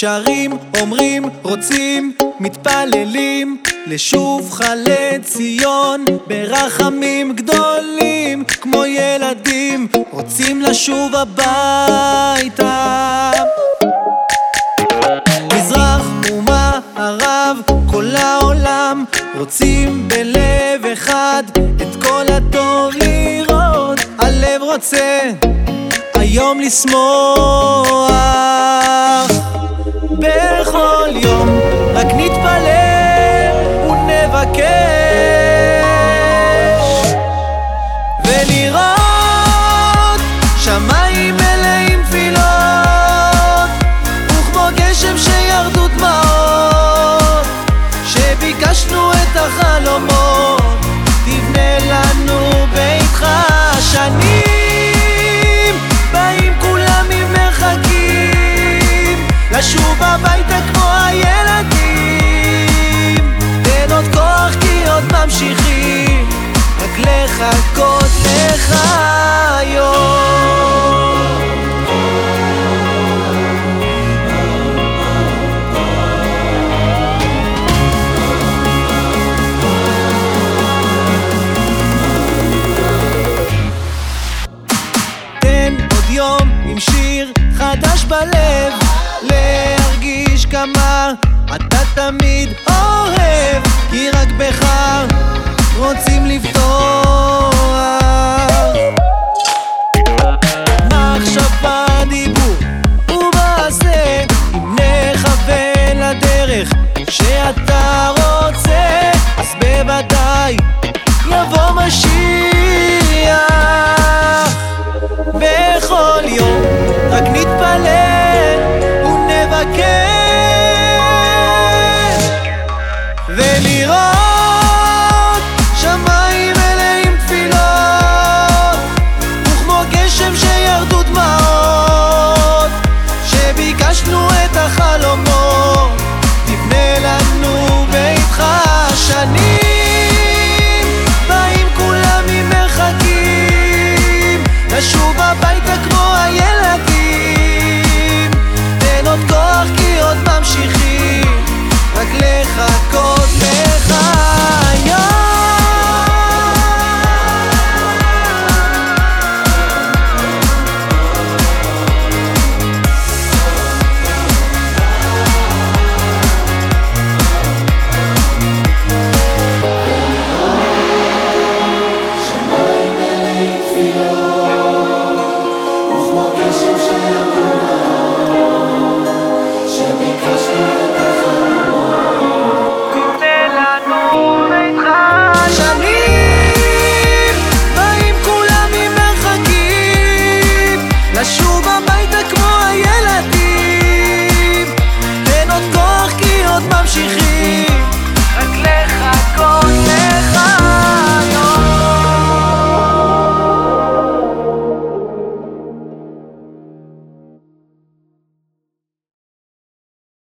שרים, אומרים, רוצים, מתפללים לשוב חלי ציון ברחמים גדולים כמו ילדים רוצים לשוב הביתה. מזרח ומערב, כל העולם רוצים בלב אחד את כל הטוב לראות. הלב רוצה היום לשמוח בכל יום רק נתפלל ונבקש. ולראות שמיים מלאים תפילות וכמו גשם שירדו דמעות שביקשנו את החלומות תבנה לנו ביתך שנים הביתה כמו הילדים. תן עוד כוח כי עוד ממשיכים. רק לחכות לך היום. תן עוד יום עם שיר חדש בלב להרגיש כמה אתה תמיד אוהב כי רק בך רוצים לפתוח. מחשבה, דיבור ומעשה אם נכוון לדרך שאתה רוצה אז בוודאי יבוא משיח